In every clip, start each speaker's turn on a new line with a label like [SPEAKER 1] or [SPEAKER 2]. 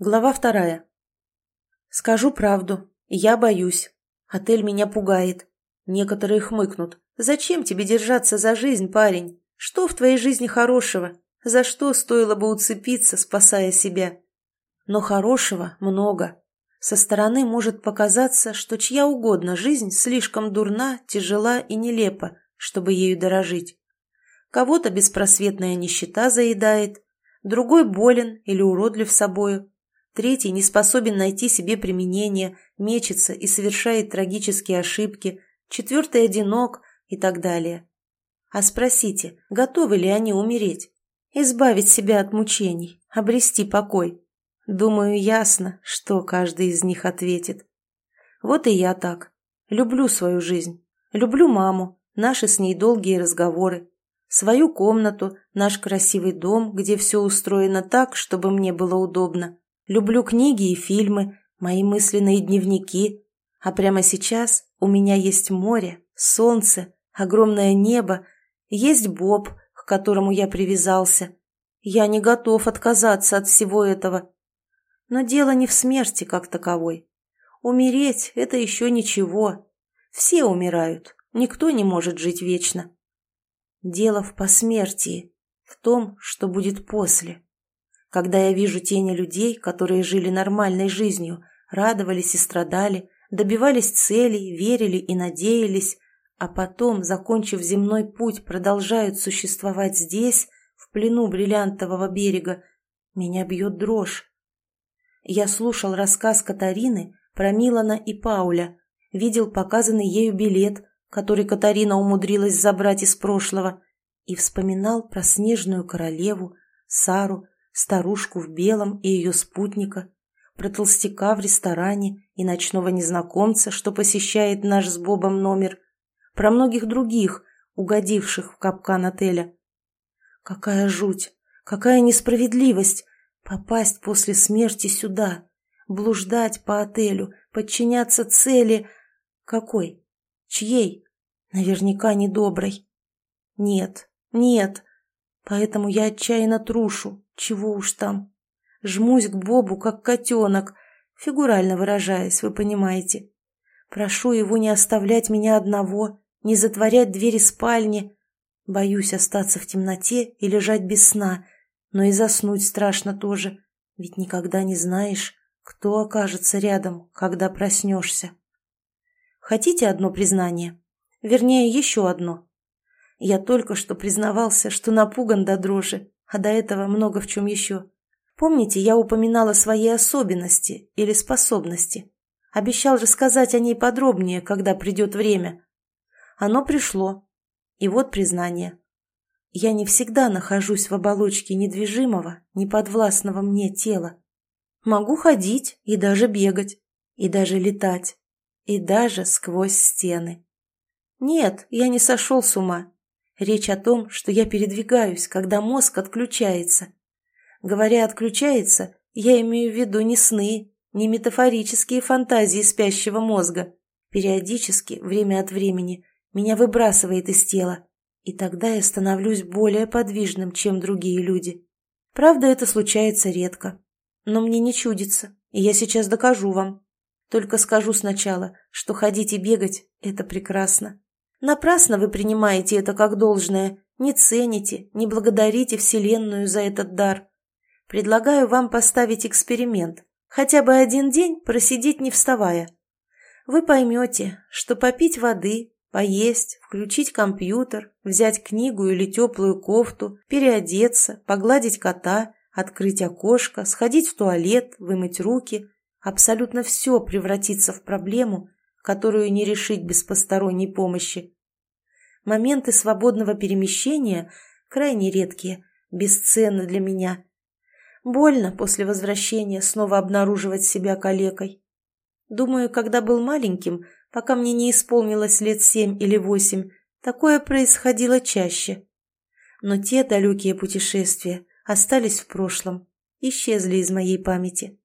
[SPEAKER 1] Глава вторая. Скажу правду. Я боюсь. Отель меня пугает. Некоторые хмыкнут. Зачем тебе держаться за жизнь, парень? Что в твоей жизни хорошего? За что стоило бы уцепиться, спасая себя? Но хорошего много. Со стороны может показаться, что чья угодно жизнь слишком дурна, тяжела и нелепа, чтобы ею дорожить. Кого-то беспросветная нищета заедает, другой болен или уродлив собою, Третий не способен найти себе применение, мечется и совершает трагические ошибки. Четвертый одинок и так далее. А спросите, готовы ли они умереть? Избавить себя от мучений, обрести покой? Думаю, ясно, что каждый из них ответит. Вот и я так. Люблю свою жизнь. Люблю маму, наши с ней долгие разговоры. Свою комнату, наш красивый дом, где все устроено так, чтобы мне было удобно. Люблю книги и фильмы, мои мысленные дневники. А прямо сейчас у меня есть море, солнце, огромное небо, есть Боб, к которому я привязался. Я не готов отказаться от всего этого. Но дело не в смерти как таковой. Умереть – это еще ничего. Все умирают, никто не может жить вечно. Дело в посмертии, в том, что будет после. Когда я вижу тени людей, которые жили нормальной жизнью, радовались и страдали, добивались целей, верили и надеялись, а потом, закончив земной путь, продолжают существовать здесь, в плену бриллиантового берега, меня бьет дрожь. Я слушал рассказ Катарины про Милана и Пауля, видел показанный ею билет, который Катарина умудрилась забрать из прошлого, и вспоминал про снежную королеву, Сару, старушку в белом и ее спутника, про толстяка в ресторане и ночного незнакомца, что посещает наш с Бобом номер, про многих других, угодивших в капкан отеля. Какая жуть, какая несправедливость попасть после смерти сюда, блуждать по отелю, подчиняться цели... Какой? Чьей? Наверняка недоброй. Нет, нет. Поэтому я отчаянно трушу, чего уж там. Жмусь к Бобу, как котенок, фигурально выражаясь, вы понимаете. Прошу его не оставлять меня одного, не затворять двери спальни. Боюсь остаться в темноте и лежать без сна, но и заснуть страшно тоже, ведь никогда не знаешь, кто окажется рядом, когда проснешься. Хотите одно признание? Вернее, еще одно. Я только что признавался, что напуган до дрожи, а до этого много в чем еще. Помните, я упоминала свои особенности или способности? Обещал рассказать о ней подробнее, когда придет время. Оно пришло. И вот признание. Я не всегда нахожусь в оболочке недвижимого, неподвластного мне тела. Могу ходить и даже бегать, и даже летать, и даже сквозь стены. Нет, я не сошел с ума, Речь о том, что я передвигаюсь, когда мозг отключается. Говоря «отключается», я имею в виду не сны, не метафорические фантазии спящего мозга. Периодически, время от времени, меня выбрасывает из тела, и тогда я становлюсь более подвижным, чем другие люди. Правда, это случается редко. Но мне не чудится, и я сейчас докажу вам. Только скажу сначала, что ходить и бегать – это прекрасно. Напрасно вы принимаете это как должное, не цените, не благодарите Вселенную за этот дар. Предлагаю вам поставить эксперимент, хотя бы один день просидеть не вставая. Вы поймете, что попить воды, поесть, включить компьютер, взять книгу или теплую кофту, переодеться, погладить кота, открыть окошко, сходить в туалет, вымыть руки – абсолютно все превратится в проблему, которую не решить без посторонней помощи. Моменты свободного перемещения крайне редкие, бесценны для меня. Больно после возвращения снова обнаруживать себя калекой. Думаю, когда был маленьким, пока мне не исполнилось лет семь или восемь, такое происходило чаще. Но те далекие путешествия остались в прошлом, исчезли из моей памяти.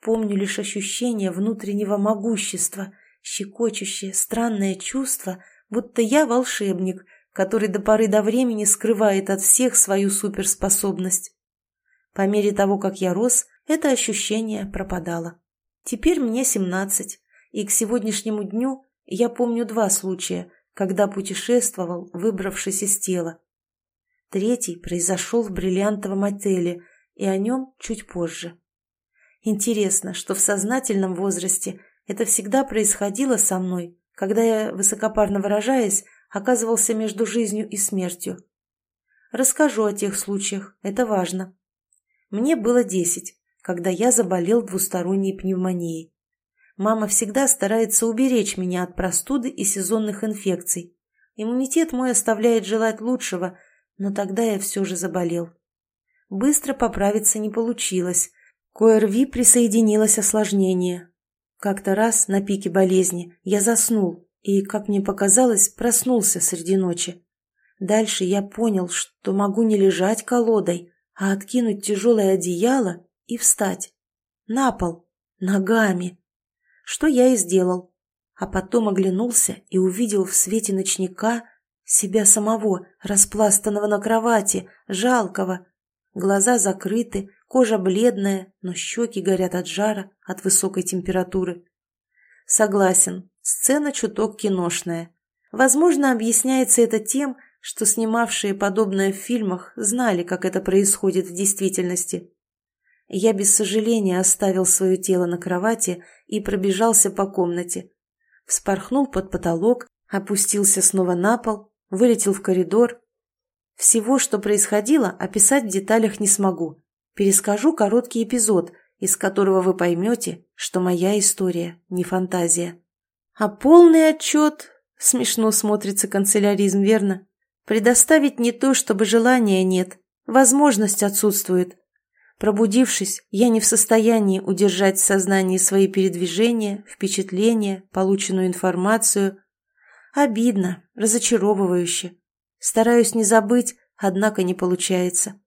[SPEAKER 1] Помню лишь ощущение внутреннего могущества – щекочущее, странное чувство, будто я волшебник, который до поры до времени скрывает от всех свою суперспособность. По мере того, как я рос, это ощущение пропадало. Теперь мне семнадцать, и к сегодняшнему дню я помню два случая, когда путешествовал, выбравшись из тела. Третий произошел в бриллиантовом отеле, и о нем чуть позже. Интересно, что в сознательном возрасте это всегда происходило со мной, когда я, высокопарно выражаясь, оказывался между жизнью и смертью. Расскажу о тех случаях, это важно. Мне было десять, когда я заболел двусторонней пневмонией. Мама всегда старается уберечь меня от простуды и сезонных инфекций. Иммунитет мой оставляет желать лучшего, но тогда я все же заболел. Быстро поправиться не получилось. К ОРВИ присоединилось осложнение. Как-то раз на пике болезни я заснул и, как мне показалось, проснулся среди ночи. Дальше я понял, что могу не лежать колодой, а откинуть тяжелое одеяло и встать. На пол. Ногами что я и сделал. А потом оглянулся и увидел в свете ночника себя самого, распластанного на кровати, жалкого. Глаза закрыты, кожа бледная, но щеки горят от жара, от высокой температуры. Согласен, сцена чуток киношная. Возможно, объясняется это тем, что снимавшие подобное в фильмах знали, как это происходит в действительности. Я без сожаления оставил свое тело на кровати и пробежался по комнате. Вспорхнул под потолок, опустился снова на пол, вылетел в коридор. Всего, что происходило, описать в деталях не смогу. Перескажу короткий эпизод, из которого вы поймете, что моя история не фантазия. А полный отчет, смешно смотрится канцеляризм, верно? Предоставить не то, чтобы желания нет, возможность отсутствует. Пробудившись, я не в состоянии удержать в сознании свои передвижения, впечатления, полученную информацию. Обидно, разочаровывающе. Стараюсь не забыть, однако не получается.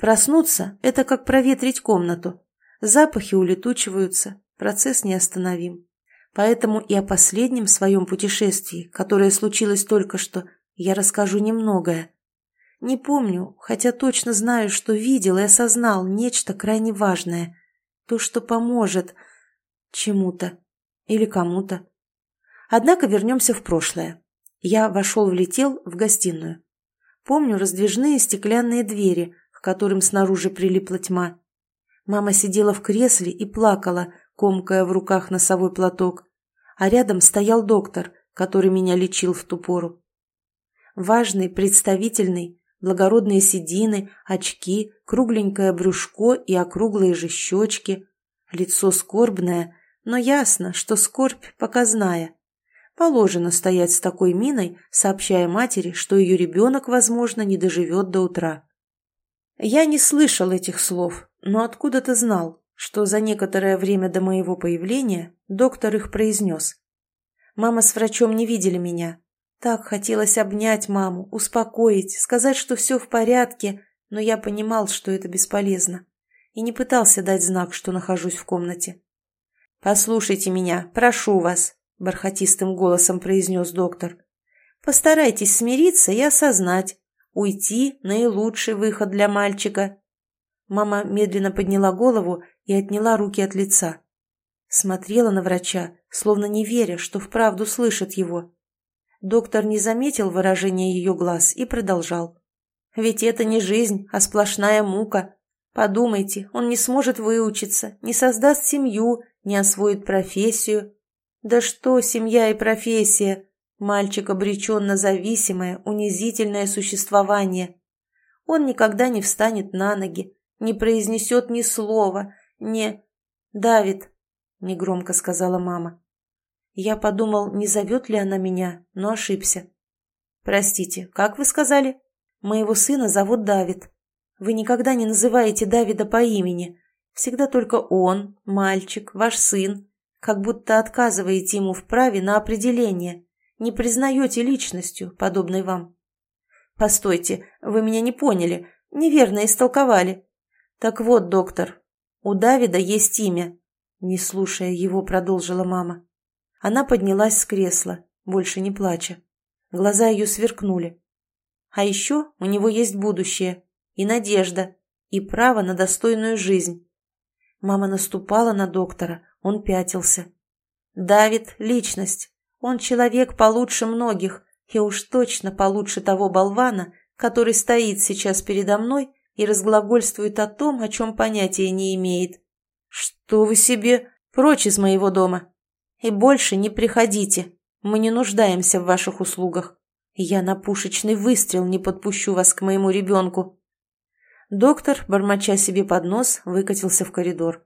[SPEAKER 1] Проснуться – это как проветрить комнату. Запахи улетучиваются, процесс неостановим. Поэтому и о последнем своем путешествии, которое случилось только что, я расскажу немногое, не помню, хотя точно знаю, что видел и осознал нечто крайне важное. То, что поможет чему-то или кому-то. Однако вернемся в прошлое. Я вошел-влетел в гостиную. Помню раздвижные стеклянные двери, которым снаружи прилипла тьма. Мама сидела в кресле и плакала, комкая в руках носовой платок, а рядом стоял доктор, который меня лечил в ту пору. Важный, представительный, благородные седины, очки, кругленькое брюшко и округлые же щечки. Лицо скорбное, но ясно, что скорбь показная. Положено стоять с такой миной, сообщая матери, что ее ребенок, возможно, не доживет до утра. Я не слышал этих слов, но откуда-то знал, что за некоторое время до моего появления доктор их произнес. Мама с врачом не видели меня, так хотелось обнять маму, успокоить, сказать, что все в порядке, но я понимал, что это бесполезно, и не пытался дать знак, что нахожусь в комнате. «Послушайте меня, прошу вас», — бархатистым голосом произнес доктор. «Постарайтесь смириться и осознать. Уйти — наилучший выход для мальчика». Мама медленно подняла голову и отняла руки от лица. Смотрела на врача, словно не веря, что вправду слышит его. Доктор не заметил выражения ее глаз и продолжал. «Ведь это не жизнь, а сплошная мука. Подумайте, он не сможет выучиться, не создаст семью, не освоит профессию. Да что семья и профессия? Мальчик обречен на зависимое, унизительное существование. Он никогда не встанет на ноги, не произнесет ни слова, не... «Давид», — негромко сказала мама. Я подумал, не зовет ли она меня, но ошибся. «Простите, как вы сказали?» «Моего сына зовут Давид. Вы никогда не называете Давида по имени. Всегда только он, мальчик, ваш сын. Как будто отказываете ему в праве на определение. Не признаете личностью, подобной вам». «Постойте, вы меня не поняли, неверно истолковали». «Так вот, доктор, у Давида есть имя», — не слушая его, продолжила мама. Она поднялась с кресла, больше не плача. Глаза ее сверкнули. А еще у него есть будущее, и надежда, и право на достойную жизнь. Мама наступала на доктора, он пятился. Давид – личность. Он человек получше многих, и уж точно получше того болвана, который стоит сейчас передо мной и разглагольствует о том, о чем понятия не имеет. «Что вы себе? Прочь из моего дома! И больше не приходите, мы не нуждаемся в ваших услугах. Я на пушечный выстрел не подпущу вас к моему ребенку». Доктор, бормоча себе под нос, выкатился в коридор.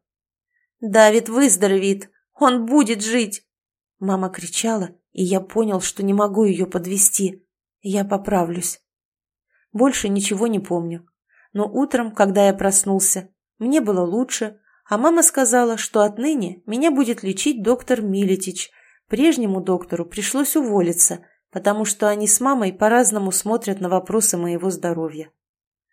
[SPEAKER 1] «Давид выздоровеет! Он будет жить!» Мама кричала, и я понял, что не могу ее подвести. Я поправлюсь. Больше ничего не помню. Но утром, когда я проснулся, мне было лучше, а мама сказала, что отныне меня будет лечить доктор Милетич. Прежнему доктору пришлось уволиться, потому что они с мамой по-разному смотрят на вопросы моего здоровья.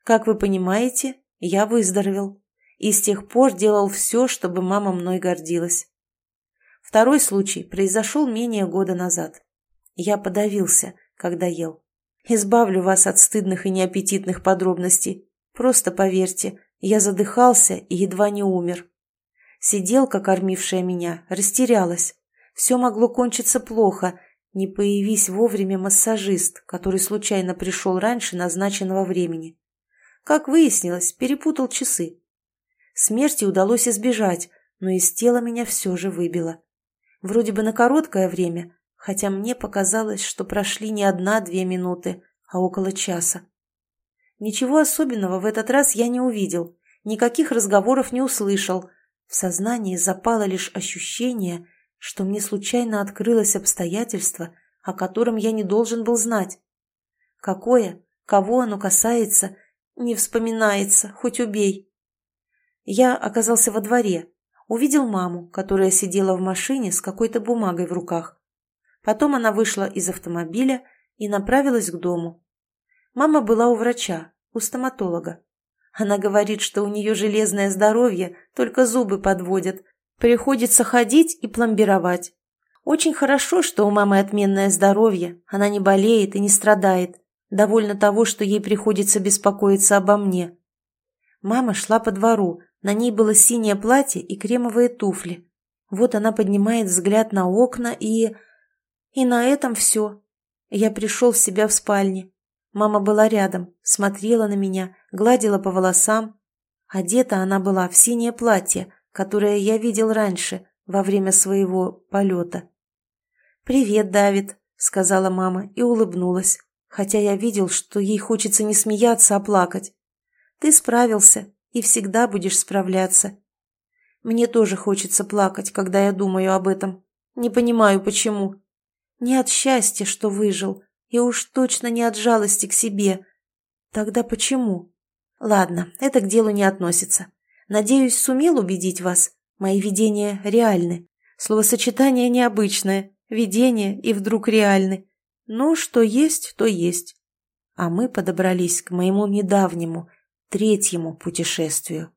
[SPEAKER 1] Как вы понимаете, я выздоровел. И с тех пор делал все, чтобы мама мной гордилась. Второй случай произошел менее года назад. Я подавился, когда ел. Избавлю вас от стыдных и неаппетитных подробностей. Просто поверьте, я задыхался и едва не умер. Сиделка, кормившая меня, растерялась. Все могло кончиться плохо, не появись вовремя массажист, который случайно пришел раньше назначенного времени. Как выяснилось, перепутал часы. Смерти удалось избежать, но из тела меня все же выбило. Вроде бы на короткое время, хотя мне показалось, что прошли не одна-две минуты, а около часа. Ничего особенного в этот раз я не увидел, никаких разговоров не услышал. В сознании запало лишь ощущение, что мне случайно открылось обстоятельство, о котором я не должен был знать. Какое, кого оно касается, не вспоминается, хоть убей. Я оказался во дворе, увидел маму, которая сидела в машине с какой-то бумагой в руках. Потом она вышла из автомобиля и направилась к дому. Мама была у врача, у стоматолога. Она говорит, что у нее железное здоровье, только зубы подводят. Приходится ходить и пломбировать. Очень хорошо, что у мамы отменное здоровье, она не болеет и не страдает. Довольно того, что ей приходится беспокоиться обо мне. Мама шла по двору, на ней было синее платье и кремовые туфли. Вот она поднимает взгляд на окна и... И на этом все. Я пришел в себя в спальне. Мама была рядом, смотрела на меня, гладила по волосам. Одета она была в синее платье, которое я видел раньше, во время своего полета. «Привет, Давид», — сказала мама и улыбнулась, хотя я видел, что ей хочется не смеяться, а плакать. «Ты справился, и всегда будешь справляться. Мне тоже хочется плакать, когда я думаю об этом. Не понимаю, почему. Не от счастья, что выжил, и уж точно не от жалости к себе. Тогда почему? Ладно, это к делу не относится. Надеюсь, сумел убедить вас. Мои видения реальны. Словосочетание необычное. Видение и вдруг реальны. Ну, что есть, то есть. А мы подобрались к моему недавнему – третьему путешествию.